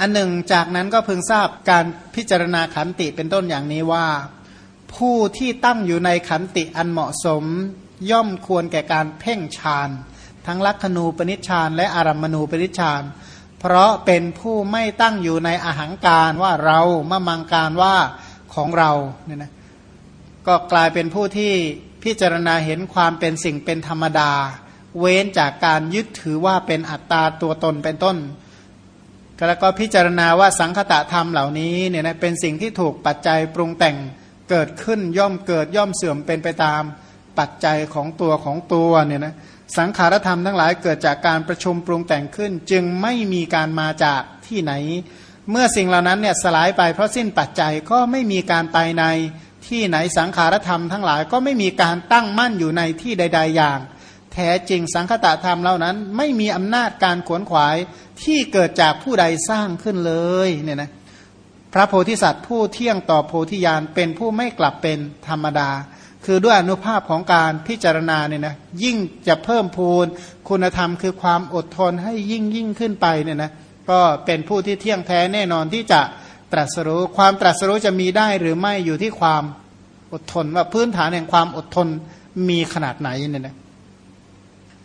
อันหนึ่งจากนั้นก็พึงทราบการพิจารณาขันติเป็นต้นอย่างนี้ว่า ผู้ที่ตั้งอยู่ในขันติอันเหมาะสม ย่อมควรแก่การเพ่งฌานทั้งลักขณูปนิชฌานและอารัมมณูปนิชฌานเพราะเป็นผู้ไม่ตั้งอยู่ในอาหังการว่าเรามะมังการว่าของเราเนี่ยนะก็กลายเป็นผู้ที่พิจารณาเห็นความเป็นสิ่งเป็นธรรมดา เว้นจากการยึดถือว่าเป็นอัตตาตัวตนเป็นต้น แล้วก็พิจารณาว่าสังคตะธรรมเหล่านี้เนี่ยนะเป็นสิ่งที่ถูกปัจจัยปรุงแต่งเกิดขึ้นย่อมเกิดย่อมเสื่อมเป็นไปตามปัจจัยของตัวของตัวเนี่ยนะสังขารธรรมทั้งหลายเกิดจากการประชุมปรุงแต่งขึ้น จึงไม่มีการมาจากที่ไหน เมื่อสิ่งเหล่านั้นเนี่ยสลายไปเพราะสิ้นปัจจัยก็ไม่มีการไปในที่ไหนสังขารธรรมทั้งหลายก็ไม่มีการตั้งมั่นอยู่ในที่ใด ๆ อย่าง แท้จริงสังคตะธรรมเหล่านั้น ไม่มีอำนาจการขวนขวายที่เกิดจากผู้ใดสร้างขึ้นเลยเนี่ยนะพระโพธิสัตว์ผู้เที่ยงต่อโพธิญาณเป็นผู้ไม่กลับเป็นธรรมดา คือด้วยอนุภาพของการพิจารณาเนี่ยนะยิ่งจะเพิ่มพูนคุณธรรมคือความอดทนให้ยิ่งยิ่งขึ้นไปเนี่ยนะก็เป็นผู้ที่เที่ยงแท้แน่นอนที่จะตรัสรู้ความตรัสรู้จะมีได้หรือไม่อยู่ที่ความอดทนว่าพื้นฐานแห่งความอดทนมีขนาดไหนเนี่ยนะ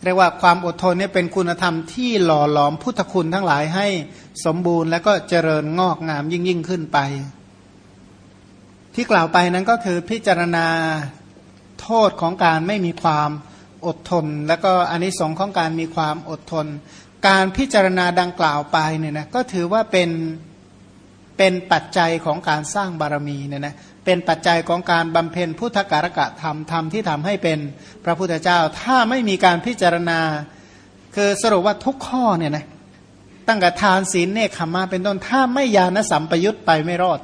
เรียกว่าความอดทนนี่เป็นคุณธรรมที่หล่อหลอมพุทธคุณทั้งหลายให้สมบูรณ์และก็เจริญงอกงามยิ่งยิ่งขึ้นไป ที่กล่าวไปนั้นก็คือพิจารณาโทษของการไม่มีความอดทน และก็อนนิสงส์ของการมีความอดทน การพิจารณาดังกล่าวไปเนี่ยนะก็ถือว่าเป็นเป็นปัจจัยของการสร้างบารมีเนี่ยนะ เป็นปัจจัยของการบำเพ็ญพุทธการกะธรรมธรรมที่ทำให้เป็นพระพุทธเจ้า ถ้าไม่มีการพิจารณา คือสรุปว่าทุกข้อเนี่ยนะตั้งแต่ทานศีลเนคขมาเป็นต้นถ้าไม่ยานสัมปยุตไปไม่รอด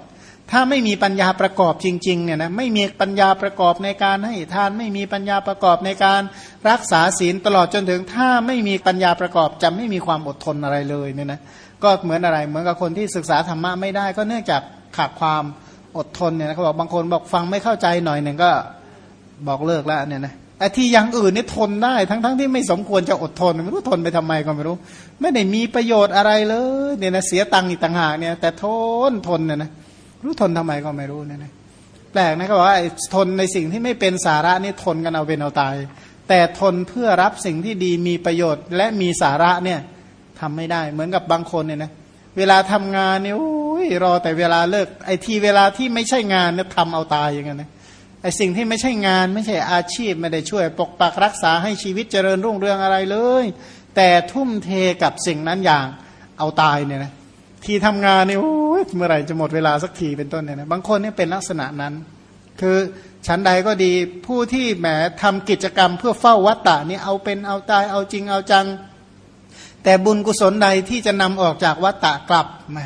ถ้าไม่มีปัญญาประกอบจริงๆเนี่ยนะไม่มีปัญญาประกอบในการให้ทานไม่มีปัญญาประกอบในการรักษาศีลตลอดจนถึง ถ้าไม่มีปัญญาประกอบจะไม่มีความอดทนอะไรเลยเนี่ยนะก็เหมือนอะไรเหมือนกับคนที่ศึกษาธรรมะไม่ได้ก็เนื่องจากขาดความ อดทนเนี่ยเขาบอกบางคนบอกฟังไม่เข้าใจหน่อยหนึ่งก็บอกเลิกแล้วเนี่ยนะไอ้ที่อย่างอื่นนี่ทนได้ ทั้งๆทที่ไม่สมควรจะอดทนไม่รู้ทนไปทำไมก็ไม่รู้ ไม่ได้มีประโยชน์อะไรเลยเนี่ยนะเสียตังค์อีกต่างหากเนี่ย แต่ทนทนเนี่ยนะรู้ทนทำไมก็ไม่รู้เนี่ยนะแปลกนะเขาบอกว่าทนในสิ่งที่ไม่เป็นสาระนี่ทนกันเอาเป็นเอาตาย แต่ทนเพื่อรับสิ่งที่ดีมีประโยชน์ และมีสาระเนี่ยทำไม่ได้เหมือนกับบางคนเนี่ยนะเวลาทำงานเนี่ยรอแต่เวลาเลิกไอ้ที่เวลาที่ไม่ใช่งานเนี่ยทำเอาตายอย่างเงี้ยนะไอ้สิ่งที่ไม่ใช่งานไม่ใช่อาชีพไม่ได้ช่วย ปกปักรักษาให้ชีวิตเจริญรุ่งเรืองอะไรเลย แต่ทุ่มเทกับสิ่งนั้นอย่างเอาตายเนี่ยนะที่ทำงานเนี่ยเมื่อไหร่จะหมดเวลาสักทีเป็นต้นเนี่ยนะบางคนเนี่ยเป็นลักษณะนั้น คือชั้นใดก็ดีผู้ที่แหมทำกิจกรรมเพื่อเฝ้าวัตตะนี่เอาเป็นเอาตายเอาจริงเอาจัง แต่บุญกุศลใดที่จะนำออกจากวัตตะกลับแหม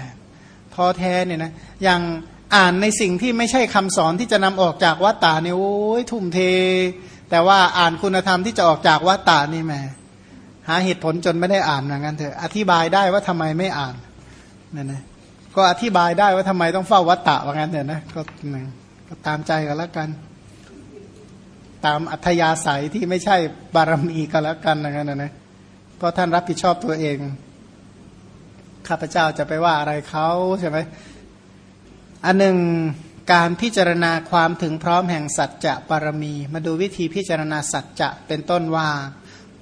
ท้อแท้เนี่ยนะอย่างอ่านในสิ่งที่ไม่ใช่คำสอนที่จะนำออกจากวัตตาเนี่ยโอ้ยทุ่มเท แต่ว่าอ่านคุณธรรมที่จะออกจากวัตตานี่แม่หาเหตุผลจนไม่ได้อ่านอย่างนั้นเถอะอธิบายได้ว่าทำไมไม่อ่านนั่นนะก็อธิบายได้ว่าทำไมต้องเฝ้าวัตตะว่างั้นเถอะนะก็หนึ่งก็ตามใจกันแล้วกัน ตามอัธยาศัยที่ไม่ใช่บารมีก็แล้วกันอย่างนั้นนะ เพราะท่านรับผิดชอบตัวเอง ข้าพเจ้าจะไปว่าอะไรเขาใช่ไหมอันหนึ่งการพิจารณาความถึงพร้อมแห่งสัจจะปรมี มาดูวิธีพิจารณาสัจจะเป็นต้นว่า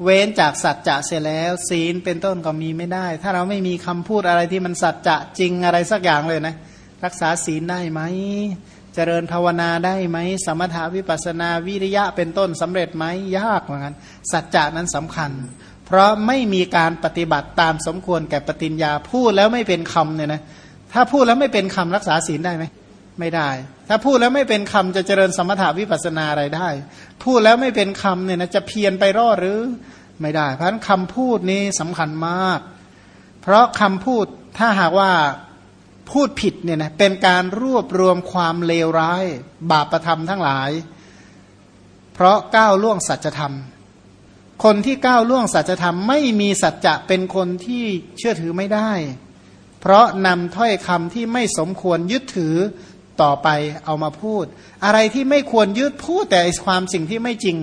เว้นจากสัจจะเสร็จแล้ว ศีลเป็นต้นก็มีไม่ได้ ถ้าเราไม่มีคำพูดอะไรที่มันสัจจะจริงอะไรสักอย่างเลยนะ รักษาศีลได้ไหมเจริญภาวนาได้ไหม สมถาวิปัสนาวิริยะเป็นต้นสำเร็จไหมยากเหมือนกันสัจจะนั้นสำคัญ เพราะไม่มีการปฏิบัติตามสมควรแก่ปฏิญญาพูดแล้วไม่เป็นคำเนี่ยนะถ้าพูดแล้วไม่เป็นคำรักษาศีลได้ไหมไม่ได้ ถ้าพูดแล้วไม่เป็นคำจะเจริญสมถาวิปัสนาอะไรได้ พูดแล้วไม่เป็นคำเนี่ยนะจะเพียนไปรอดหรือไม่ได้ เพราะฉะนั้นคำพูดนี้สำคัญมาก เพราะคำพูดถ้าหากว่าพูดผิดเนี่ยนะเป็นการรวบรวมความเลวร้าย บาปประธรรมทั้งหลาย เพราะก้าวล่วงสัจธรรม คนที่ก้าวล่วงสัจธรรมไม่มีสัจจะเป็นคนที่เชื่อถือไม่ได้ เพราะนำถ้อยคำที่ไม่สมควรยึดถือต่อไปเอามาพูด อะไรที่ไม่ควรยึดพูดแต่ความสิ่งที่ไม่จริง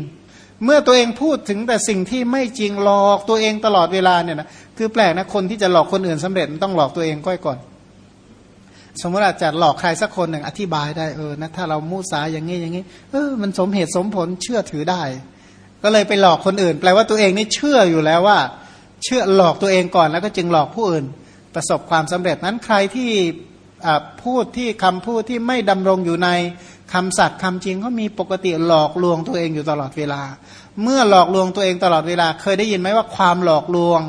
เมื่อตัวเองพูดถึงแต่สิ่งที่ไม่จริงหลอกตัวเองตลอดเวลาเนี่ยนะคือแปลกนะคนที่จะหลอกคนอื่นสำเร็จต้องหลอกตัวเองก้อยก่อนสมมติอาจจะหลอกใครสักคนหนึ่งอธิบายได้เออนะถ้าเรามุสาอย่างนี้อย่างนี้ เออมันสมเหตุสมผลเชื่อถือได้ ก็เลยไปหลอกคนอื่น แปลว่าตัวเองนี่เชื่ออยู่แล้วว่า เชื่อหลอกตัวเองก่อนแล้วก็จึงหลอกผู้อื่น ประสบความสำเร็จนั้นใครที่พูดที่คำพูดที่ไม่ดำรงอยู่ในคำสัตย์คำจริงเขามีปกติหลอกลวงตัวเองอยู่ตลอดเวลา เมื่อหลอกลวงตัวเองตลอดเวลา เคยได้ยินไหมว่าความหลอกลวง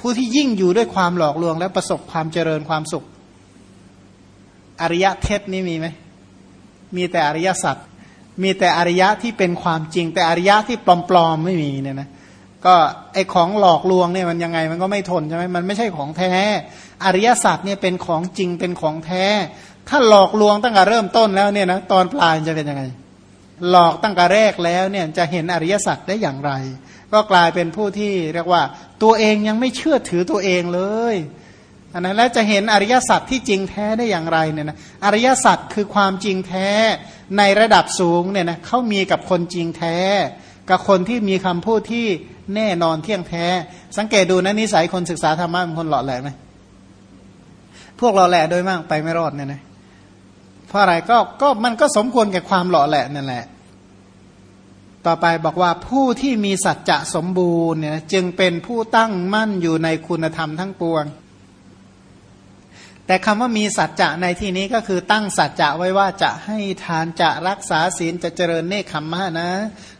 ผู้ที่ยิ่งอยู่ด้วยความหลอกลวง และประสบความเจริญความสุข อริยะเทศนี่มีไหมมีแต่อริยสัจ มีแต่อริยะที่เป็นความจริง แต่อริยะที่ปลอมๆไม่มีเนี่ยนะก็ไอของหลอกลวงเนี่ยมันยังไงมันก็ไม่ทนใช่ไหมมันไม่ใช่ของแท้ อริยสัจเนี่ยเป็นของจริงเป็นของแท้ ถ้าหลอกลวงตั้งแต่เริ่มต้นแล้วเนี่ยนะตอนปลายจะเป็นยังไง หลอกตั้งแต่แรกแล้วเนี่ยจะเห็นอริยสัจได้อย่างไร ก็กลายเป็นผู้ที่เรียกว่า ตัวเองยังไม่เชื่อถือตัวเองเลยอันนั้นแล้วจะเห็นอริยสัจที่จริงแท้ได้อย่างไรเนี่ยนะอริยสัจคือความจริงแท้ ในระดับสูงเนี่ยนะเขามีกับคนจริงแท้ กับคนที่มีคำพูดที่แน่นอนเที่ยงแท้ สังเกตดูนะนิสัยคนศึกษาธรรมะเป็นคนหล่อแหลมไหมพวกหล่อแหลโดยมากไปไม่รอดเนี่ยนะเพราะอะไรก็ก็มันก็สมควรแก่ความหล่อแหลนั่นแหละ ต่อไปบอกว่าผู้ที่มีสัจจะสมบูรณ์เนี่ยจึงเป็นผู้ตั้งมั่นอยู่ในคุณธรรมทั้งปวง แต่คำว่ามีสัจจะในที่นี้ก็คือตั้งสัจจะไว้ว่าจะให้ทานจะรักษาศีลจะเจริญเนคขมมะนะ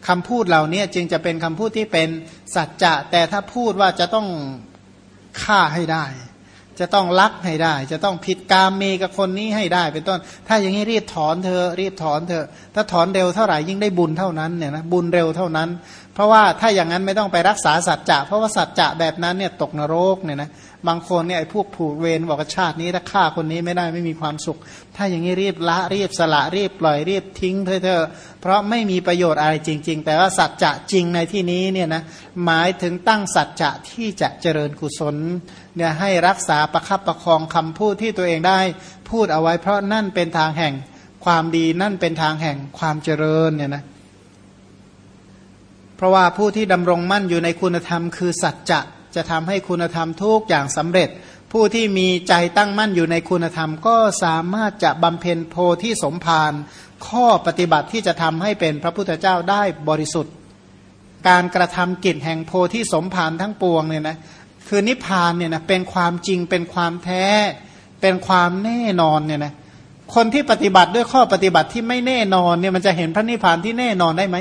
คำพูดเหล่านี้จึงจะเป็นคำพูดที่เป็นสัจจะ แต่ถ้าพูดว่าจะต้องฆ่าให้ได้ จะต้องลักให้ได้ จะต้องผิดกามเมกับคนนี้ให้ได้ เป็นต้น ถ้าอย่างนี้รีบถอนเธอรีบถอนเธอถ้าถอนเร็วเท่าไหร่ยิ่งได้บุญเท่านั้นเนี่ยนะบุญเร็วเท่านั้น เพราะว่าถ้าอย่างนั้นไม่ต้องไปรักษาสัจจะเพราะว่าสัจจะแบบนั้นเนี่ยตกนรกเนี่ยนะบางคนเนี่ยไอ้พวกผูกเวรบอกชาตินี้ถ้าฆ่าคนนี้ไม่ได้ไม่มีความสุข ถ้าอย่างนี้รีบละรีบสละรีบปล่อยรีบทิ้งเถอะเพราะไม่มีประโยชน์อะไรจริง ๆ แต่ว่าสัจจะจริงในที่นี้เนี่ยนะหมายถึงตั้งสัจจะที่จะเจริญกุศลเนี่ยให้รักษาประคับประคองคำพูดที่ตัวเองได้พูดเอาไว้ เพราะนั่นเป็นทางแห่งความดีนั่นเป็นทางแห่งความเจริญเนี่ยนะ เพราะว่าผู้ที่ดำรงมั่นอยู่ในคุณธรรมคือสัจจะจะทำให้คุณธรรมทุกอย่างสำเร็จ ผู้ที่มีใจตั้งมั่นอยู่ในคุณธรรม ก็สามารถจะบำเพ็ญโพธิสมภารข้อปฏิบัติที่จะทำให้เป็นพระพุทธเจ้าได้บริสุทธิ์ การกระทำกิจแห่งโพธิสมภารทั้งปวงเนี่ยนะคือนิพพานเนี่ยนะเป็นความจริงเป็นความแท้ เป็นความแน่นอนเนี่ยนะคนที่ปฏิบัติด้วยข้อปฏิบัติที่ไม่แน่นอนเนี่ยมันจะเห็นพระนิพพานที่แน่นอนได้ไหม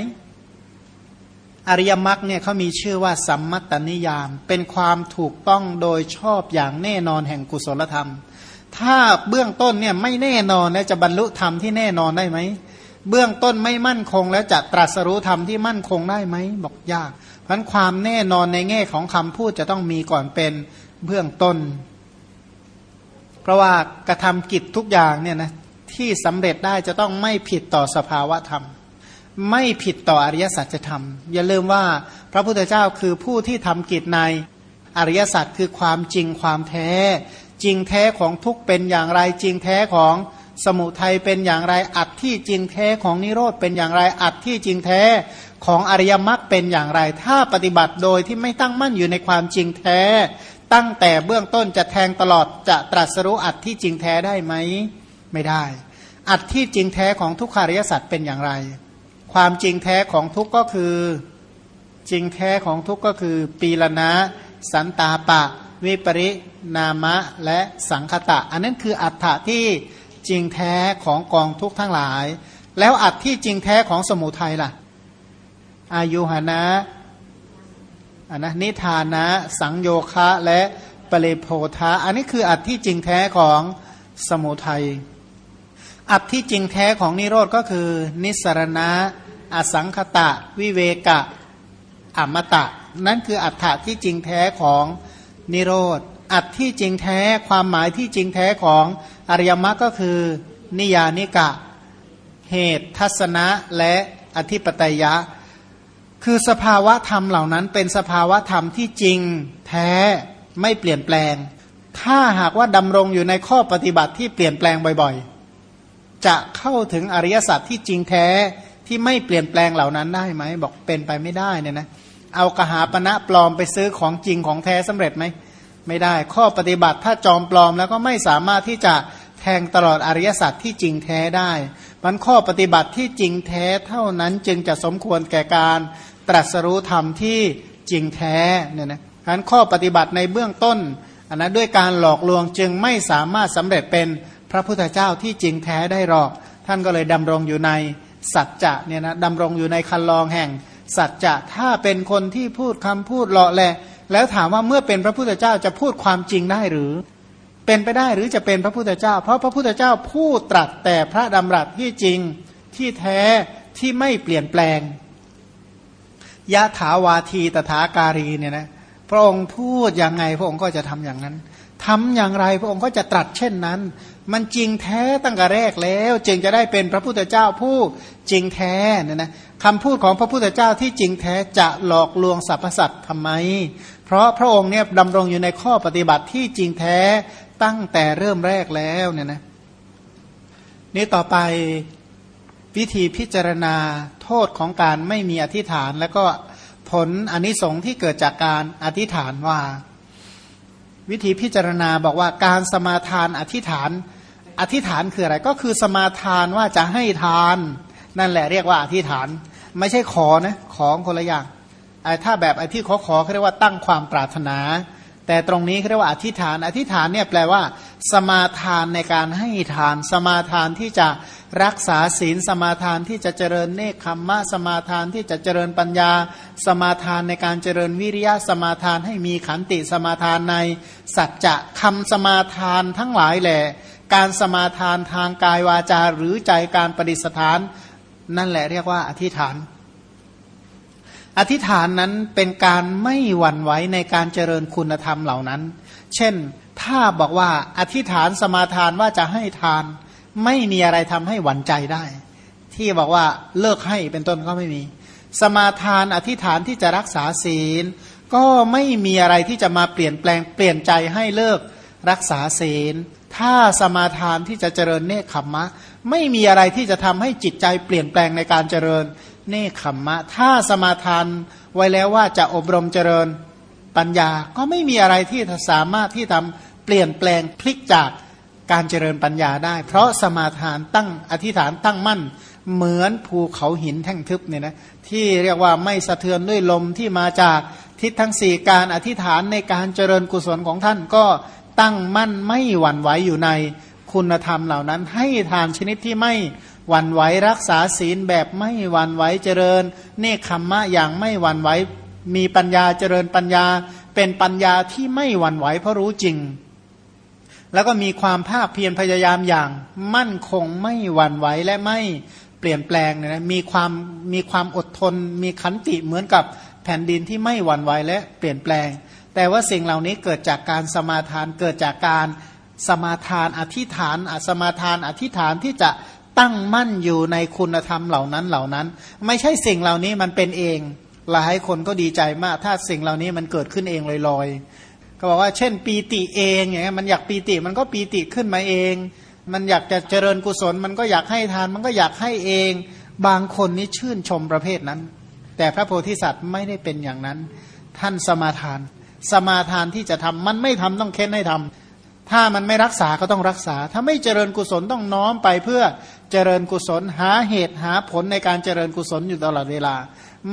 อริยมรรคเนี่ยเขามีชื่อว่าสัมมัตตนิยาม เป็นความถูกต้องโดยชอบอย่างแน่นอนแห่งกุศลธรรม ถ้าเบื้องต้นเนี่ยไม่แน่นอนแล้วจะบรรลุธรรมที่แน่นอนได้ไหมเบื้องต้นไม่มั่นคง แล้วจะตรัสรู้ธรรมที่มั่นคงได้ไหมบอกยากเพราะความแน่นอนในแง่ของคำพูดจะต้องมีก่อนเป็นเบื้องต้น เพราะว่ากระทำกิจทุกอย่างเนี่ยนะที่สำเร็จได้จะต้องไม่ผิดต่อสภาวะธรรม ไม่ผิดต่ออริยสัจธรรม อย่าลืมว่าพระพุทธเจ้าคือผู้ที่ทำกิจในอริยสัจคือความจริงความแท้ จริงแท้ของทุกเป็นอย่างไร จริงแท้ของสมุทัยเป็นอย่างไรอัดที่จริงแท้ของนิโรธเป็นอย่างไรอัดที่จริงแท้ของอริยมรรคเป็นอย่างไร ถ้าปฏิบัติโดยที่ไม่ตั้งมั่นอยู่ในความจริงแท้ ตั้งแต่เบื้องต้นจะแทงตลอดจะตรัสรู้อัดที่จริงแท้ได้ไหมไม่ได้ อัดที่จริงแท้ของทุกขาริยสัจเป็นอย่างไร ความจริงแท้ของทุกก็คือ จริงแท้ของทุกก็คือ ปีละนะ สันตาปะ วิปริณามะและสังคตะ อันนั้นคืออัฏฐะที่จริงแท้ของกองทุกทั้งหลาย แล้วอัตที่จริงแท้ของสมุทัยล่ะ อายุหนะอันนะนิทานะ สังโยคะและปเลโพธาอันนี้คืออัตที่จริงแท้ของสมุทัย อัตที่จริงแท้ของนิโรธก็คือ นิสรณะ อสังคตะ วิเวกะอมตะ นั่นคืออัฏฐะที่จริงแท้ของนิโรธ อัตที่จริงแท้ความหมายที่จริงแท้ของอริยมรรคก็คือ นิยานิกะ เหตุทัศนะและอธิปไตยะ คือสภาวะธรรมเหล่านั้นเป็นสภาวะธรรมที่จริงแท้ไม่เปลี่ยนแปลง ถ้าหากว่าดำรงอยู่ในข้อปฏิบัติที่เปลี่ยนแปลงบ่อยๆ จะเข้าถึงอริยสัจที่จริงแท้ ที่ไม่เปลี่ยนแปลงเหล่านั้นได้ไหมบอกเป็นไปไม่ได้เนี่ยนะเอากหาปณะปลอมไปซื้อของจริงของแท้สำเร็จไหมไม่ได้ ข้อปฏิบัติถ้าจอมปลอมแล้วก็ไม่สามารถที่จะแทงตลอดอริยสัจที่จริงแท้ได้มันข้อปฏิบัติที่จริงแท้เท่านั้นจึงจะสมควรแก่การตรัสรู้ธรรมที่จริงแท้เนี่ยนะฉะนั้นข้อปฏิบัติในเบื้องต้นอันนั้นด้วยการหลอกลวงจึงไม่สามารถสำเร็จเป็นพระพุทธเจ้าที่จริงแท้ได้หรอก ท่านก็เลยดำรงอยู่ใน สัจจะเนี่ยนะดำรงอยู่ในคันลองแห่ง สัจจะถ้าเป็นคนที่พูดคำพูดเลาะแหละแล้วถามว่าเมื่อเป็นพระพุทธเจ้าจะพูดความจริงได้หรือ เป็นไปได้หรือจะเป็นพระพุทธเจ้า เพราะพระพุทธเจ้าพูดตรัสแต่พระดำรัสที่จริงที่แท้ที่ไม่เปลี่ยนแปลงยะถาวาทีตถาการีเนี่ยนะพระองค์พูดอย่างไงพระองค์ก็จะทำอย่างนั้นทำอย่างไรพระองค์ก็จะตรัสเช่นนั้น มันจริงแท้ตั้งแต่แรกแล้ว จึงจะได้เป็นพระพุทธเจ้าผู้จริงแท้เนี่ยนะคำพูดของพระพุทธเจ้าที่จริงแท้จะหลอกลวงสรรพสัตว์ทำไม เพราะพระองค์เนี่ยดำรงอยู่ในข้อปฏิบัติที่จริงแท้ตั้งแต่เริ่มแรกแล้วเนี่ยนะนี่ต่อไปวิธีพิจารณาโทษของการไม่มีอธิษฐาน แล้วก็ผลอนนิสงส์ที่เกิดจากการอธิษฐานว่า วิธีพิจารณาบอกว่าการสมาทานอธิษฐาน อธิษฐานคืออะไรก็คือสมาทานว่าจะให้ทาน นั่นแหละเรียกว่าอธิษฐาน ไม่ใช่ขอนะของคนละอย่างไอ้ถ้าแบบไอ้ที่ขอขอเขาเรียกว่าตั้งความปรารถนา แต่ตรงนี้เขาเรียกว่าอธิษฐาน อธิษฐานเนี่ยแปลว่า สมาทานในการให้ทาน สมาทานที่จะรักษาศีล สมาทานที่จะเจริญเนคขมมะ สมาทานที่จะเจริญปัญญา สมาทานในการเจริญวิริยะ สมาทานให้มีขันติ สมาทานในสัจจะคำสมาทานทั้งหลายแหละการสมาทานทางกายวาจาหรือใจการปฏิสถาน นั่นแหละเรียกว่าอธิษฐาน อธิษฐานนั้นเป็นการไม่หวั่นไหวในการเจริญคุณธรรมเหล่านั้น เช่น ถ้าบอกว่าอธิษฐานสมาทานว่าจะให้ทาน ไม่มีอะไรทำให้หวั่นใจได้ ที่บอกว่าเลิกให้เป็นต้นก็ไม่มี สมาทานอธิษฐานที่จะรักษาศีล ก็ไม่มีอะไรที่จะมาเปลี่ยนแปลงเปลี่ยนใจให้เลิกรักษาศีล ถ้าสมาทานที่จะเจริญเนคขมมะ ไม่มีอะไรที่จะทำให้จิตใจเปลี่ยนแปลงในการเจริญเนคขมมะ ถ้าสมาทานไว้แล้วว่าจะอบรมเจริญปัญญาก็ไม่มีอะไรที่สามารถที่ทำ เปลี่ยนแปลงพลิกจากการเจริญปัญญาได้ เพราะสมาทานตั้งอธิษฐานตั้งมั่น เหมือนภูเขาหินแท่งทึบเนี่ยนะที่เรียกว่าไม่สะเทือนด้วยลมที่มาจากทิศทั้งสี่การอธิษฐานในการเจริญกุศลของท่านก็ตั้งมั่นไม่หวั่นไหวอยู่ในคุณธรรมเหล่านั้น ให้ทานชนิดที่ไม่หวั่นไหวรักษาศีลแบบไม่หวั่นไหวเจริญเนคขมมะอย่างไม่หวั่นไหวมีปัญญาเจริญปัญญา เป็นปัญญาที่ไม่หวั่นไหวเพราะรู้จริง แล้วก็มีความภาคเพียรพยายามอย่างมั่นคงไม่หวั่นไหวและไม่เปลี่ยนแปลงนะมีความมีความอดทน มีขันติเหมือนกับแผ่นดินที่ไม่หวั่นไหวและเปลี่ยนแปลง แต่ว่าสิ่งเหล่านี้เกิดจากการสมาทานเกิดจากการสมาทานอธิษฐานอสมาทานอธิษฐานที่จะตั้งมั่นอยู่ในคุณธรรมเหล่านั้นเหล่านั้น ไม่ใช่สิ่งเหล่านี้มันเป็นเอง หลายคนก็ดีใจมาก ถ้าสิ่งเหล่านี้มันเกิดขึ้นเองลอยๆ ก็บอกว่าเช่นปีติเองอย่างเงี้ยมันอยากปีติมันก็ปีติขึ้นมาเอง มันอยากจะเจริญกุศล มันก็อยากให้ทาน มันก็อยากให้เอง บางคนนี่ชื่นชมประเภทนั้น แต่พระโพธิสัตว์ไม่ได้เป็นอย่างนั้น ท่านสมาทาน สมาทานที่จะทำมันไม่ทำต้องเค้นให้ทำถ้ามันไม่รักษาก็ต้องรักษา ถ้าไม่เจริญกุศลต้องน้อมไปเพื่อเจริญกุศลหาเหตุหาผลในการเจริญกุศลอยู่ตลอดเวลา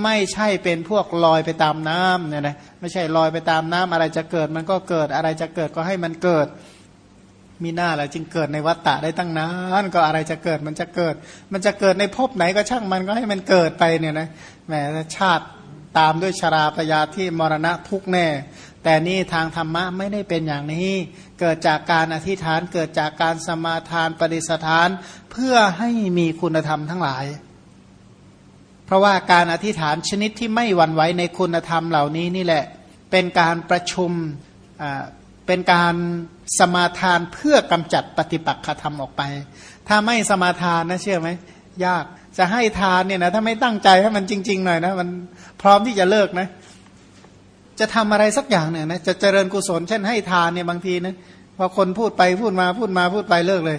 ไม่ใช่เป็นพวกลอยไปตามน้ำเนี่ยนะไม่ใช่ลอยไปตามน้ำอะไรจะเกิดมันก็เกิดอะไรจะเกิดก็ให้มันเกิด มีหน้าอะไรจึงเกิดในวัฏฏะได้ตั้งนานก็อะไรจะเกิดมันจะเกิด มันจะเกิดในภพไหนก็ช่างมันก็ให้มันเกิดไปเนี่ยนะแหมชาติตามด้วยชราปยาที่มรณะทุกแน่ แต่นี่ทางธรรมะไม่ได้เป็นอย่างนี้ เกิดจากการอธิษฐานเกิดจากการสมาทานปฏิสถาน เพื่อให้มีคุณธรรมทั้งหลาย เพราะว่าการอธิษฐานชนิดที่ไม่หวั่นไหวในคุณธรรมเหล่านี้นี่แหละ เป็นการประชุมเป็นการสมาทานเพื่อกำจัดปฏิปักษธรรมออกไป ถ้าไม่สมาทานนะเชื่อไหมยากจะให้ทานเนี่ยนะถ้าไม่ตั้งใจให้มันจริง ๆ หน่อยนะมันพร้อมที่จะเลิกนะ จะทำอะไรสักอย่างเนี่ยนะจะเจริญกุศลเช่นให้ทานเนี่ยบางทีนะพอคนพูดไปพูดมาพูดมาพูดไปเลิกเลย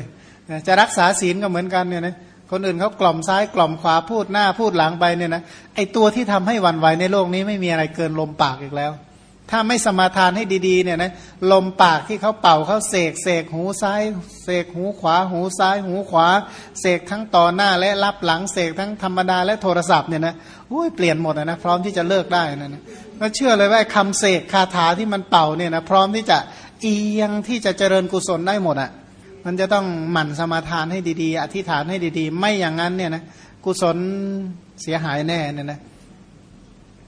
จะรักษาศีลก็เหมือนกันเนี่ยนะ คนอื่นเขากล่อมซ้ายกล่อมขวาพูดหน้าพูดหลังไปเนี่ยนะไอตัวที่ทำให้วันไหวในโลกนี้ไม่มีอะไรเกินลมปากอีกแล้ว ถ้าไม่สมาทานให้ดีๆเนี่ยนะลมปากที่เขาเป่าเขาเสกเสกหูซ้าย เสกหูขวา หูซ้าย หูขวา เสกทั้งต่อหน้าและรับหลังเสกทั้งธรรมดาและโทรศัพท์เนี่ยนะอุ้ยเปลี่ยนหมดนะพร้อมที่จะเลิกได้นะนะก็เชื่อเลยว่าคำเสกคาถาที่มันเป่าเนี่ยนะพร้อมที่จะเอียงที่จะเจริญกุศลได้หมดอะ่ะ มันจะต้องหมั่นสมาทานให้ดีๆ อธิษฐานให้ดีๆ ไม่อย่างนั้นเนี่ยนะกุศลเสียหายแน่เนี่ยนะ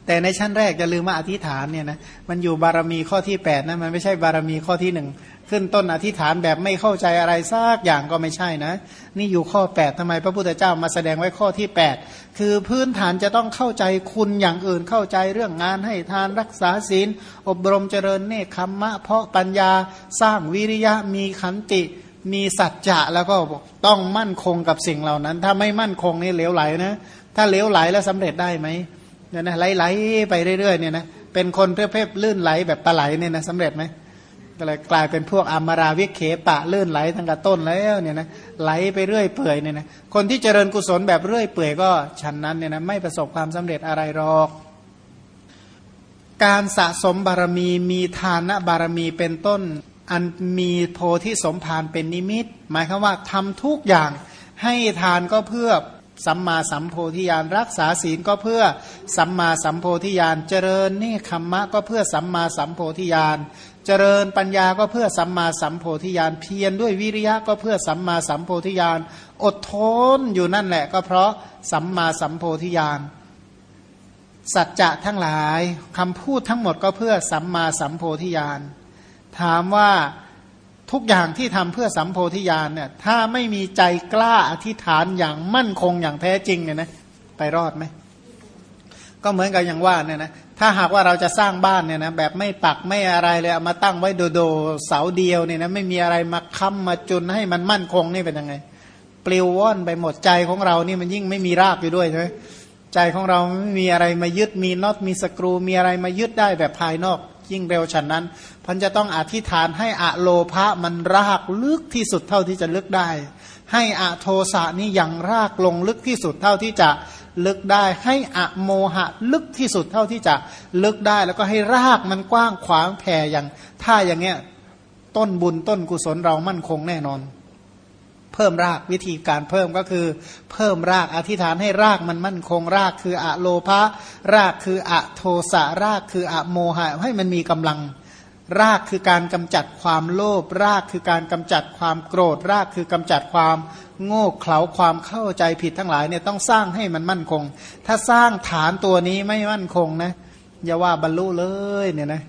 แต่ในชั้นแรกจะลืมว่าอธิษฐานเนี่ยนะมันอยู่บารมีข้อที่8นะมันไม่ใช่บารมีข้อที่หนึ่งขึ้นต้นอธิษฐานแบบไม่เข้าใจอะไรซากอย่างก็ไม่ใช่นะ นี่อยู่ข้อ 8ทำไมพระพุทธเจ้ามาแสดงไว้ข้อที่ 8 คือพื้นฐานจะต้องเข้าใจคุณอย่างอื่นเข้าใจเรื่องงานให้ทานรักษาศีล อบรมเจริญเนคขมมะ เพาะปัญญาสร้างวิริยะมีขันติ มีสัจจะแล้วก็ต้องมั่นคงกับสิ่งเหล่านั้น ถ้าไม่มั่นคงนี่เหลวไหลนะ ถ้าเหลวไหลแล้วสำเร็จได้ไหมเนี่ยนะไหลๆไปเรื่อยๆเนี่ยนะเป็นคนเพื่อเพลื่นไหลแบบปลาไหลเนี่ยนะสำเร็จไหมก็เลยกลายเป็นพวกอมาราวิเคปะลื่นไหลทั้งกระต้นแล้วเนี่ยนะไหลไปเรื่อยเปื่อยเนี่ยนะคนที่เจริญกุศลแบบเรื่อยเปื่อยก็ฉันนั้นเนี่ยนะไม่ประสบความสำเร็จอะไรหรอก การสะสมบารมีมีทานะบารมีเป็นต้น อันมีโพธิสมภารเป็นนิมิต หมายคือว่าทำทุกอย่างให้ทานก็เพื่อสัมมาสัมโพธิญาณรักษาศีลก็เพื่อสัมมาสัมโพธิญาณเจริญนี่คัมมะก็เพื่อสัมมาสัมโพธิญาณเจริญปัญญาก็เพื่อสัมมาสัมโพธิญาณเพียรด้วยวิริยะก็เพื่อสัมมาสัมโพธิญาณอดทนอยู่นั่นแหละ ก็เพราะสัมมาสัมโพธิญาณสัจจะทั้งหลายคำพูดทั้งหมดก็เพื่อสัมมาสัมโพธิญาณ ถามว่าทุกอย่างที่ทำเพื่อสัมโพธิญาณเนี่ย ถ้าไม่มีใจกล้าอธิษฐานอย่างมั่นคงอย่างแท้จริงเนี่ยนะไปรอดไหมก็เหมือนกับอย่างว่าเนี่ยนะถ้าหากว่าเราจะสร้างบ้านเนี่ยนะแบบไม่ปักไม่อะไรเลยเอามาตั้งไว้โดโดเสาเดียวเนี่ยนะไม่มีอะไรมาค้ำมาจุนให้มันมั่นคงนี่เป็นยังไงปลิวว่อนไปหมดใจของเรานี่มันยิ่งไม่มีรากอยู่ด้วยใช่ไหมใจของเราไม่มีอะไรมายึดมีน็อตมีสกรูมีอะไรมายึดได้แบบภายนอก ยิ่งเร็วฉันนั้น พันจะต้องอธิษฐานให้อะโลภะมันรากลึกที่สุดเท่าที่จะลึกได้ ให้อะโทสะนี่อย่างรากลงลึกที่สุดเท่าที่จะลึกได้ ให้อะโมหะลึกที่สุดเท่าที่จะลึกได้ แล้วก็ให้รากมันกว้างขวางแผ่อย่าง ถ้าอย่างเงี้ยต้นบุญต้นกุศลเรามั่นคงแน่นอน เพิ่มรากวิธีการเพิ่มก็คือ เพิ่มรากอธิษฐานให้รากมันมั่นคงรากคืออะโลภะรากคืออะโทสะรากคืออะโมหะให้มันมีกำลัง รากคือการกำจัดความโลภรากคือการกำจัดความโกรธ รากคือกำจัดความโง่เขลาความเข้าใจผิดทั้งหลายเนี่ยต้องสร้างให้มันมั่นคง ถ้าสร้างฐานตัวนี้ไม่มั่นคงนะอย่าว่าบรรลุเลยเนี่ยนะ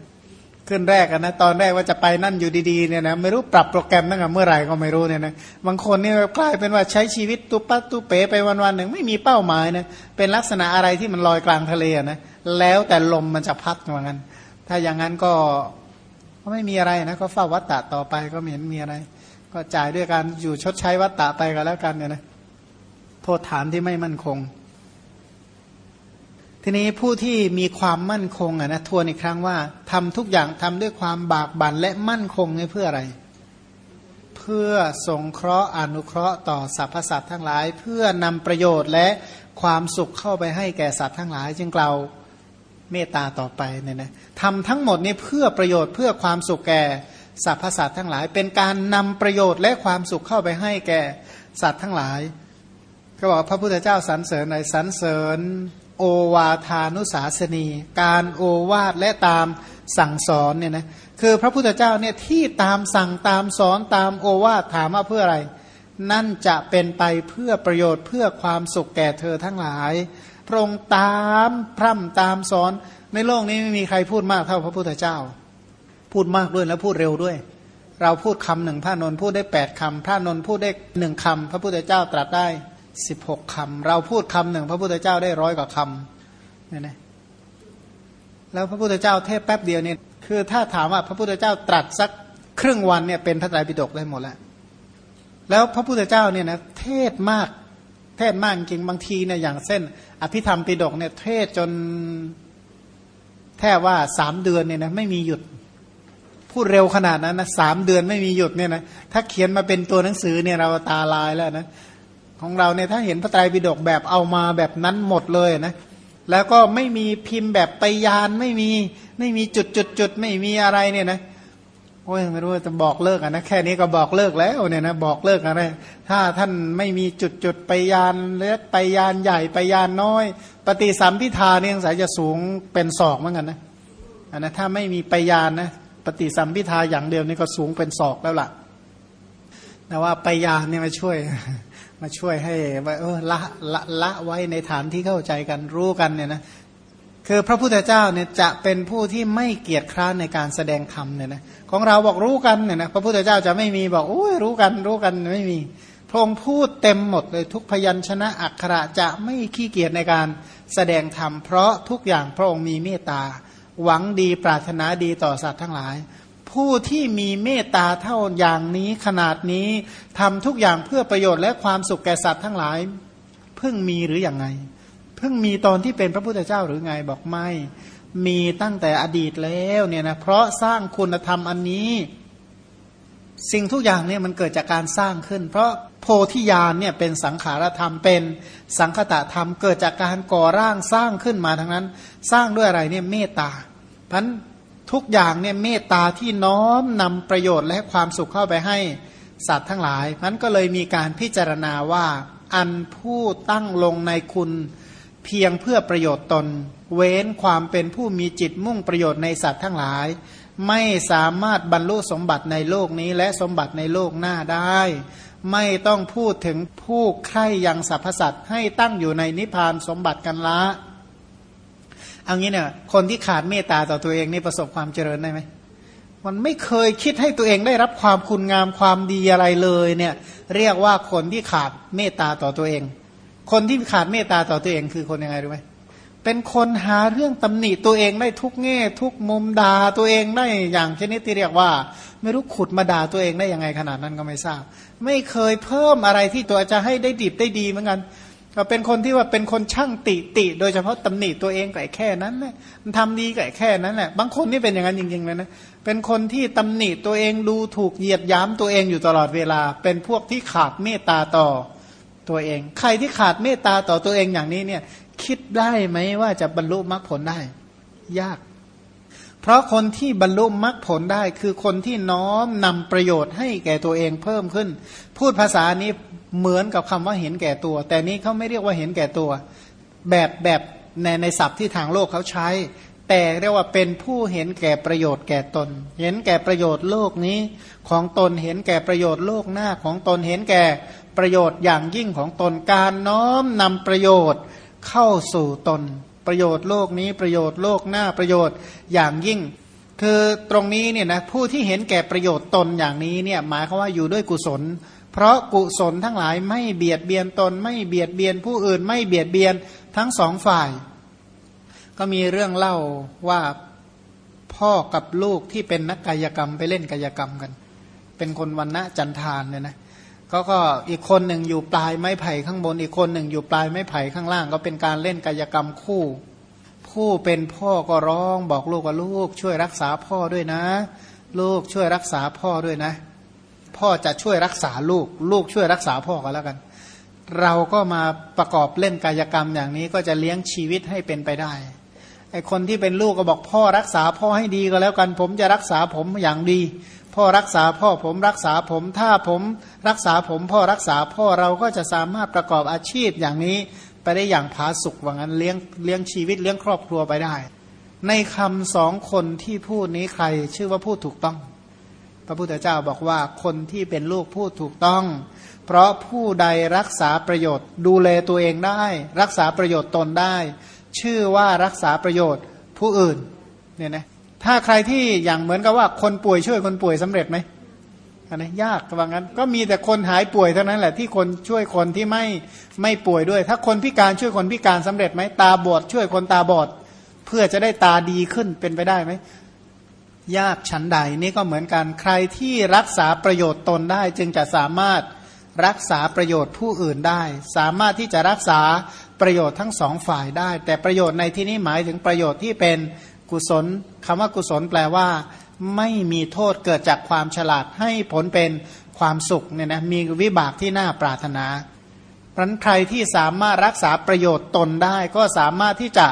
ขึ้นแรกนะตอนแรกว่าจะไปนั่นอยู่ดีๆเนี่ยนะไม่รู้ปรับโปรแกรมตั้งแต่เมื่อไหร่ก็ไม่รู้เนี่ยนะบางคนนี่กลายเป็นว่าใช้ชีวิตตุปัตตุเป๋ไปวันๆหนึ่งไม่มีเป้าหมายนะเป็นลักษณะอะไรที่มันลอยกลางทะเลนะแล้วแต่ลมมันจะพัดเหมือนกันถ้าอย่างนั้นก็ก็ไม่มีอะไรนะก็เฝ้าวัตตะต่อไปก็ไม่เห็นมีอะไร ก็จ่ายด้วยการอยู่ชดใช้วัตตะไปก็แล้วกันเนี่ยนะโทษฐานที่ไม่มั่นคง ทีนี้ผู้ที่มีความมั่นคงอะนะทวนอีกครั้งว่าทำทุกอย่างทำด้วยความบากบั่นและมั่นคงนี่เพื่ออะไร เพื่อสงเคราะห์อนุเคราะห์ต่อสรรพสัตว์ทั้งหลาย เพื่อนำประโยชน์และความสุขเข้าไปให้แก่สัตว์ทั้งหลาย จึงกล่าวเมตตาต่อไปเนี่ยนะทำทั้งหมดนี้เพื่อประโยชน์เพื่อความสุขแก่สรรพสัตว์ทั้งหลาย เป็นการนำประโยชน์และความสุขเข้าไปให้แก่สัตว์ทั้งหลาย ก็บอกพระพุทธเจ้าสรรเสริญในสรรเสริญ โอวาทานุสาสนี การโอวาทและตามสั่งสอนเนี่ยนะคือพระพุทธเจ้าเนี่ยที่ตามสั่งตามสอนตามโอวาทถามว่าเพื่ออะไร นั่นจะเป็นไปเพื่อประโยชน์เพื่อความสุขแก่เธอทั้งหลาย พระองค์ตามพร่ำตามสอนในโลกนี้ไม่มีใครพูดมากเท่าพระพุทธเจ้า พูดมากด้วยแล้วพูดเร็วด้วย เราพูดคำหนึ่งพระนนพูดได้แปดคำพระนนพูดได้หนึ่งคำพระพุทธเจ้าตรัสได้ สิบหกคำเราพูดคำหนึ่งพระพุทธเจ้าได้ร้อยกว่าคำเนี่ยนะแล้วพระพุทธเจ้าเทศแป๊บเดียวเนี่ยคือถ้าถามว่าพระพุทธเจ้าตรัสสักครึ่งวันเนี่ยเป็นพระไตรปิฎกได้หมดแล้ว แล้วพระพุทธเจ้าเนี่ยนะเทศมากเทศมากจริงบางทีเนี่ยอย่างเส้น อภิธรรมปิฎกเนี่ยเทศจนแทบว่าสามเดือนเนี่ยนะไม่มีหยุดพูดเร็วขนาดนั้นนะสามเดือนไม่มีหยุดเนี่ยนะถ้าเขียนมาเป็นตัวหนังสือเนี่ยเราตาลายแล้วนะ ของเราเนี่ยถ้าเห็นพระไตรปิฎกแบบเอามาแบบนั้นหมดเลยนะแล้วก็ไม่มีพิมพ์แบบไปยานไม่มีไม่มีจุดจุดจุดไม่มีอะไรเนี่ยนะโอ้ยไม่รู้จะบอกเลิกอะนะแค่นี้ก็บอกเลิกแล้วเนี่ยนะบอกเลิกอะไรถ้าท่านไม่มีจุดจุดไปยานเล็กไปยานใหญ่ไปยานน้อย ปฏิสัมพิธาเนี่ยสายจะสูงเป็นศอกเหมือนกันนะอันนะถ้าไม่มีไปยานนะปฏิสัมพิธาอย่างเดียวนี่ก็สูงเป็นศอกแล้วล่ะแต่ว่าไปยานเนี่ยมาช่วย มาช่วยให้ว่าเออละละละไว้ในฐานที่เข้าใจกันรู้กันเนี่ยนะคือพระพุทธเจ้าเนี่ยจะเป็นผู้ที่ไม่เกียจคร้านในการแสดงธรรมเนี่ยนะของเราบอกรู้กันเนี่ยนะพระพุทธเจ้าจะไม่มีบอกโอ้ยรู้กันรู้กันไม่มีพระองค์พูดเต็มหมดเลยทุกพยัญชนะอักขระจะไม่ขี้เกียจในการแสดงธรรมเพราะทุกอย่างพระองค์มีเมตตาหวังดีปรารถนาดีต่อสัตว์ทั้งหลาย ผู้ที่มีเมตตาเท่าอย่างนี้ขนาดนี้ทำทุกอย่างเพื่อประโยชน์และความสุขแก่สัตว์ทั้งหลาย เพิ่งมีหรืออย่างไง เพิ่งมีตอนที่เป็นพระพุทธเจ้าหรือไงบอกไม่ มีตั้งแต่อดีตแล้วเนี่ยนะเพราะสร้างคุณธรรมอันนี้ สิ่งทุกอย่างเนี่ยมันเกิดจากการสร้างขึ้น เพราะโพธิญาณเนี่ยเป็นสังขารธรรมเป็นสังคตะธรรมเกิดจากการก่อร่างสร้างขึ้นมาทั้งนั้น สร้างด้วยอะไรเนี่ยเมตตาเพราะ ทุกอย่างเนี่ยเมตตาที่น้อมนำประโยชน์และความสุขเข้าไปให้สัตว์ทั้งหลายนั้นก็เลยมีการพิจารณาว่าอันผู้ตั้งลงในคุณเพียงเพื่อประโยชน์ตน เว้นความเป็นผู้มีจิตมุ่งประโยชน์ในสัตว์ทั้งหลาย ไม่สามารถบรรลุสมบัติในโลกนี้และสมบัติในโลกหน้าได้ ไม่ต้องพูดถึงผู้ใคร่ยังสรรพสัตว์ให้ตั้งอยู่ในนิพพานสมบัติกันละ เอางี้เนี่ยคนที่ขาดเมตตาต่อตัวเองนี่ประสบความเจริญได้ไหมมันไม่เคยคิดให้ตัวเองได้รับความคุณงามความดีอะไรเลยเนี่ยเรียกว่าคนที่ขาดเมตตาต่อตัวเอง คนที่ขาดเมตตาต่อตัวเองคือคนยังไงรู้ไหมเป็นคนหาเรื่องตำหนิตัวเองได้ทุกแง่ ทุกมุมด่าตัวเองได้อย่างชนิดที่เรียกว่า ไม่รู้ขุดมาด่าตัวเองได้ยังไงขนาดนั้นก็ไม่ทราบ ไม่เคยเพิ่มอะไรที่ตัวจะให้ได้ดิบได้ดีเหมือนกัน ก็เป็นคนที่ว่าเป็นคนช่างติติ โดยเฉพาะตำหนิตัวเองก็แค่นั้นแหละมันทำดีก็แค่นั้นแหละบางคนนี่เป็นอย่างนั้นจริงๆเลยนะเป็นคนที่ตำหนิตัวเองดูถูกเหยียดย้ำตัวเองอยู่ตลอดเวลา เป็นพวกที่ขาดเมตตาต่อตัวเอง ใครที่ขาดเมตตาต่อตัวเองอย่างนี้เนี่ย คิดได้ไหมว่าจะบรรลุมรรคผลได้ ยาก เพราะคนที่บรรลุมรรคผลได้ คือคนที่น้อมนำประโยชน์ให้แก่ตัวเองเพิ่มขึ้น พูดภาษานี้ เหมือนกับคำว่าเห็นแก่ตัว แต่นี้เขาไม่เรียกว่าเห็นแก่ตัว แบบแบบในในศัพท์ที่ทางโลกเขาใช้ แต่เรียกว่าเป็นผู้เห็นแก่ประโยชน์แก่ตน เห็นแก่ประโยชน์โลกนี้ของตนเห็นแก่ประโยชน์โลกหน้าของตนเห็นแก่ประโยชน์อย่างยิ่งของตนการน้อมนำประโยชน์เข้าสู่ตน ประโยชน์โลกนี้ประโยชน์โลกหน้าประโยชน์อย่างยิ่งคือตรงนี้เนี่ยนะผู้ที่เห็นแก่ประโยชน์ตนอย่างนี้เนี่ยหมายความว่าอยู่ด้วยกุศล เพราะกุศลทั้งหลายไม่เบียดเบียนตน ไม่เบียดเบียนผู้อื่น ไม่เบียดเบียนทั้งสองฝ่าย ก็มีเรื่องเล่าว่าพ่อกับลูกที่เป็นนักกายกรรมไปเล่นกายกรรมกัน เป็นคนวันณะจันทานเนี่ยนะก็ก็อีกคนหนึ่งอยู่ปลายไม้ไผ่ข้างบน อีกคนหนึ่งอยู่ปลายไม้ไผ่ข้างล่าง ก็เป็นการเล่นกายกรรมคู่ ผู้เป็นพ่อก็ร้องบอกลูกว่าลูก ช่วยรักษาพ่อด้วยนะ ลูกช่วยรักษาพ่อด้วยนะ พ่อจะช่วยรักษาลูก ลูกช่วยรักษาพ่อก็แล้วกัน เราก็มาประกอบเล่นกายกรรมอย่างนี้ก็จะเลี้ยงชีวิตให้เป็นไปได้ไอคนที่เป็นลูกก็บอกพ่อรักษาพ่อให้ดีก็แล้วกัน ผมจะรักษาผมอย่างดี พ่อรักษาพ่อผมรักษาผม ถ้าผมรักษาผมพ่อรักษาพ่อเราก็จะสามารถประกอบอาชีพอย่างนี้ไปได้อย่างผาสุกว่างั้นเลี้ยงเลี้ยงชีวิตเลี้ยงครอบครัวไปได้ ในคำสองคนที่พูดนี้ใคร ชื่อว่าพูดถูกต้อง พระพุทธเจ้าบอกว่าคนที่เป็นลูกพูดถูกต้อง เพราะผู้ใดรักษาประโยชน์ ดูแลตัวเองได้ รักษาประโยชน์ตนได้ ชื่อว่ารักษาประโยชน์ผู้อื่นเนี่ยนะถ้าใครที่อย่างเหมือนกับว่าคนป่วยช่วยคนป่วยสำเร็จไหมอันนี้ยากว่างั้น ก็มีแต่คนหายป่วยเท่านั้นแหละที่คนช่วยคนที่ไม่ไม่ป่วยด้วย ถ้าคนพิการช่วยคนพิการสำเร็จไหมตาบอดช่วยคนตาบอด เพื่อจะได้ตาดีขึ้นเป็นไปได้ไหม ยากชั้นใดนี่ก็เหมือนกันใครที่รักษาประโยชน์ตนได้ จึงจะสามารถรักษาประโยชน์ผู้อื่นได้ สามารถที่จะรักษาประโยชน์ทั้งสองฝ่ายได้ แต่ประโยชน์ในที่นี้หมายถึงประโยชน์ที่เป็นกุศลคำว่ากุศลแปลว่า ไม่มีโทษเกิดจากความฉลาดให้ผลเป็นความสุขเนี่ยนะมีวิบากที่น่าปรารถนาพรันใครที่สามารถรักษาประโยชน์ตนได้ ก็สามารถที่จะ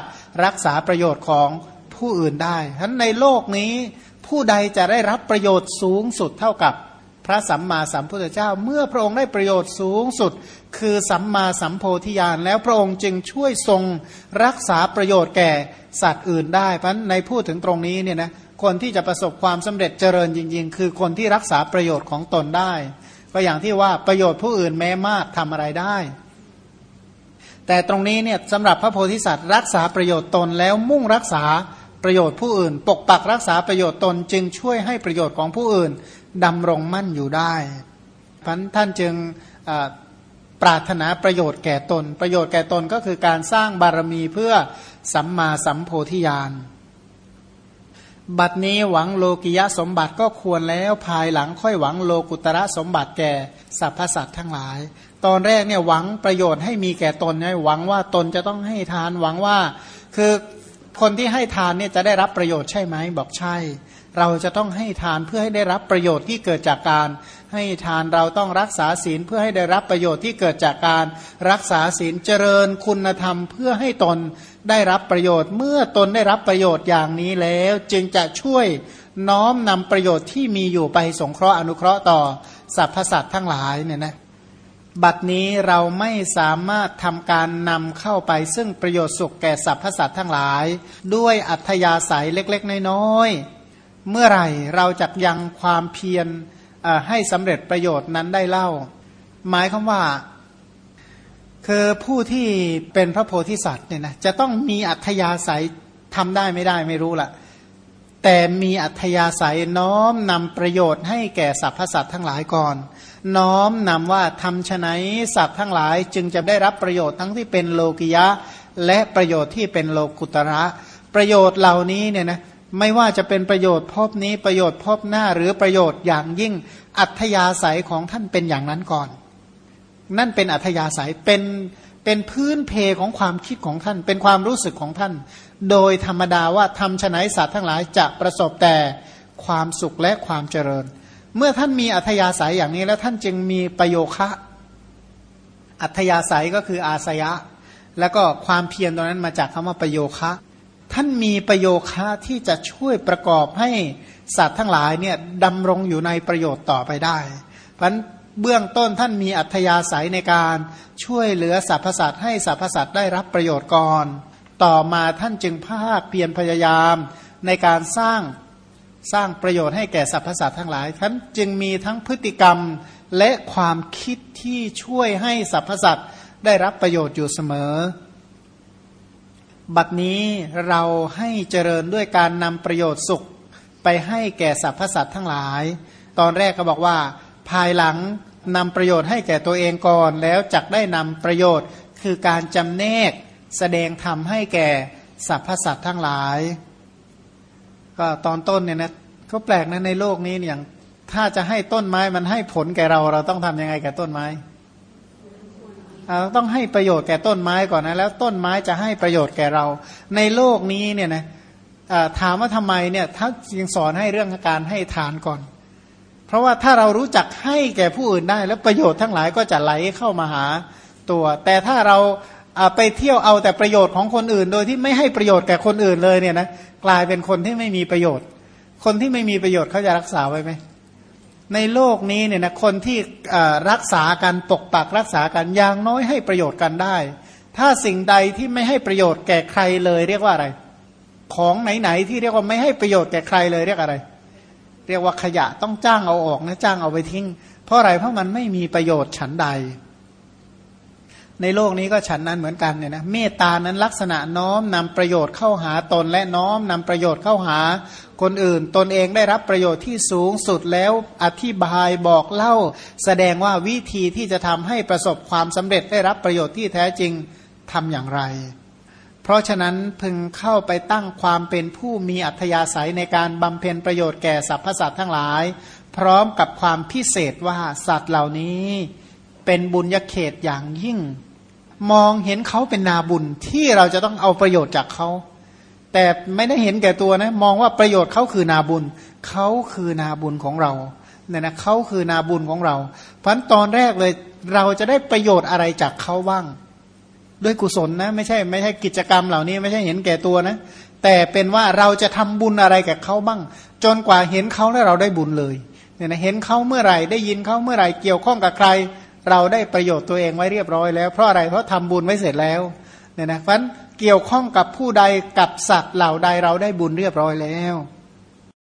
รักษาประโยชน์ของผู้อื่นได้ฉะนั้นในโลกนี้ ผู้ใดจะได้รับประโยชน์สูงสุดเท่ากับพระสัมมาสัมพุทธเจ้า เมื่อพระองค์ได้ประโยชน์สูงสุด คือสัมมาสัมโพธิญาณแล้วพระองค์จึงช่วยทรงรักษาประโยชน์แก่สัตว์อื่นได้เพราะในพูดถึงตรงนี้เนี่ยนะคนที่จะประสบความสำเร็จเจริญจริง ๆ คือคนที่รักษาประโยชน์ของตนได้ ก็อย่างที่ว่าประโยชน์ผู้อื่นแม้มากทำอะไรได้ แต่ตรงนี้เนี่ยสำหรับพระโพธิสัตว์รักษาประโยชน์ตนแล้วมุ่งรักษา ประโยชน์ผู้อื่น ปกปักรักษาประโยชน์ตนจึงช่วยให้ประโยชน์ของผู้อื่นดำรงมั่นอยู่ได้พันท่านจึงปรารถนาประโยชน์แก่ตน ประโยชน์แก่ตนก็คือการสร้างบารมีเพื่อสัมมาสัมโพธิญาณบัดนี้หวังโลกิยะสมบัติก็ควรแล้วภายหลังค่อยหวังโลกุตระสมบัติแก่สรรพสัตว์ทั้งหลาย ตอนแรกเนี่ยหวังประโยชน์ให้มีแก่ตนไงหวังว่าตนจะต้องให้ทานหวังว่า คือ คนที่ให้ทานเนี่ยจะได้รับประโยชน์ใช่ไหมบอกใช่ เราจะต้องให้ทานเพื่อให้ได้รับประโยชน์ที่เกิดจากการ ให้ทานเราต้องรักษาศีลเพื่อให้ได้รับประโยชน์ที่เกิดจากการ รักษาศีลเจริญคุณธรรม เพื่อให้ตนได้รับประโยชน์ เมื่อตนได้รับประโยชน์อย่างนี้แล้ว จึงจะช่วยน้อมนำประโยชน์ที่มีอยู่ไปสงเคราะห์อนุเคราะห์ต่อสรรพสัตว์ทั้งหลายเนี่ยนะ บัดนี้เราไม่สามารถทำการนำเข้าไป ซึ่งประโยชน์สุขแก่สรรพสัตว์ทั้งหลาย ด้วยอัธยาศัยเล็กๆ น้อยๆ เมื่อไหร่เราจะยังความเพียรให้สำเร็จประโยชน์นั้นได้เล่า หมายคำว่า คือผู้ที่เป็นพระโพธิสัตว์เนี่ยนะจะต้องมีอัธยาศัยทำได้ไม่ได้ไม่รู้ละแต่มีอัธยาศัยน้อมนำประโยชน์ให้แก่สรรพสัตว์ทั้งหลายก่อน น้อมนำว่าทำชไหนสัตว์ทั้งหลายจึงจะได้รับประโยชน์ทั้งที่เป็นโลกิยะ และประโยชน์ที่เป็นโลกุตระ ประโยชน์เหล่านี้เนี่ยนะไม่ว่าจะเป็นประโยชน์พบนี้ประโยชน์พบหน้าหรือประโยชน์อย่างยิ่งอัธยาศัยของท่านเป็นอย่างนั้นก่อน นั่นเป็นอัธยาศัยเป็นเป็นพื้นเพของความคิดของท่าน เป็นความรู้สึกของท่าน โดยธรรมดาว่าทำชนะสัตว์ทั้งหลายจะประสบแต่ความสุขและความเจริญ เมื่อท่านมีอัธยาศัยอย่างนี้แล้วท่านจึงมีประโยคะ อัธยาศัยก็คืออาสยะ แล้วก็ความเพียรตรงนั้นมาจากคำว่าประโยคะ ท่านมีประโยคะที่จะช่วยประกอบให้สัตว์ทั้งหลายเนี่ยดำรงอยู่ในประโยชน์ต่อไปได้ เพราะเบื้องต้นท่านมีอัธยาศัยในการช่วยเหลือสรรพสัตว์ให้สรรพสัตว์ได้รับประโยชน์ก่อน ต่อมาท่านจึงภาคเพียรพยายามในการสร้าง สร้างประโยชน์ให้แก่สรรพสัตว์ทั้งหลายท่านจึงมีทั้งพฤติกรรมและความคิดที่ช่วยให้สรรพสัตว์ได้รับประโยชน์อยู่เสมอ บัดนี้เราให้เจริญด้วยการนำประโยชน์สุขไปให้แก่สรรพสัตว์ทั้งหลาย ตอนแรกก็บอกว่า ภายหลังนำประโยชน์ให้แก่ตัวเองก่อนแล้วจักได้นำประโยชน์ คือการจำแนกแสดงธรรมให้แก่สรรพสัตว์ทั้งหลาย ก็ตอนต้นเนี่ยนะก็แปลกนะในโลกนี้อย่างถ้าจะให้ต้นไม้มันให้ผลแก่เรา เราต้องทํำยังไงแก่ต้นไม้เราต้องให้ประโยชน์แก่ต้นไม้ก่อนนะแล้วต้นไม้จะให้ประโยชน์แก่เรา ในโลกนี้เนี่ยนะถามว่าทำไมเนี่ยท่านยังสอนให้เรื่องการให้ทานก่อน เพราะว่าถ้าเรารู้จักให้แก่ผู้อื่นได้ แล้วประโยชน์ทั้งหลายก็จะไหลเข้ามาหาตัว แต่ถ้าเรา ไปเที่ยวเอาแต่ประโยชน์ของคนอื่น โดยที่ไม่ให้ประโยชน์แก่คนอื่นเลยเนี่ยนะกลายเป็นคนที่ไม่มีประโยชน์ คนที่ไม่มีประโยชน์เขาจะรักษาไว้ไหมในโลกนี้เนี่ยนะคนที่รักษาการปกปักรักษากันอย่างน้อยให้ประโยชน์กันได้ ถ้าสิ่งใดที่ไม่ให้ประโยชน์แก่ใครเลย เรียกว่าอะไร ของไหนๆที่เรียกว่าไม่ให้ประโยชน์แก่ใครเลยเรียกอะไร เรียกว่าขยะต้องจ้างเอาออกนะจ้างเอาไปทิ้ง เพราะอะไรเพราะมันไม่มีประโยชน์ฉันใด ในโลกนี้ก็ฉันนั้นเหมือนกันเนี่ยนะเมตานั้นลักษณะน้อมนำประโยชน์เข้าหาตนและน้อมนำประโยชน์เข้าหาคนอื่น ตนเองได้รับประโยชน์ที่สูงสุดแล้วอธิบายบอกเล่า แสดงว่าวิธีที่จะทำให้ประสบความสำเร็จได้รับประโยชน์ที่แท้จริงทำอย่างไร เพราะฉะนั้นพึงเข้าไปตั้งความเป็นผู้มีอัธยาศัยในการบำเพ็ญประโยชน์แก่สรรพสัตว์ทั้งหลาย พร้อมกับความพิเศษว่าสัตว์เหล่านี้ เป็นบุญยเขตอย่างยิ่ง มองเห็นเขาเป็นนาบุญที่เราจะต้องเอาประโยชน์จากเขา แต่ไม่ได้เห็นแก่ตัวนะ มองว่าประโยชน์เขาคือนาบุญเขาคือนาบุญของเราเนี่ยนะเขาคือนาบุญของเรา เพราะตอนแรกเลยเราจะได้ประโยชน์อะไรจากเขาบ้าง ด้วยกุศลนะ ไม่ใช่ไม่ใช่กิจกรรมเหล่านี้ ไม่ใช่เห็นแก่ตัวนะ แต่เป็นว่าเราจะทำบุญอะไรกับเขาบ้าง จนกว่าเห็นเขาแล้วเราได้บุญเลยเนี่ยนะเห็นเขาเมื่อไหร่ได้ยินเขาเมื่อไหร่เกี่ยวข้องกับใคร เราได้ประโยชน์ตัวเองไว้เรียบร้อยแล้ว เพราะอะไรเพราะทำบุญไว้เสร็จแล้วเนี่ยนะเพราะเกี่ยวข้องกับผู้ใดกับสัตว์เหล่าใดเราได้บุญเรียบร้อยแล้ว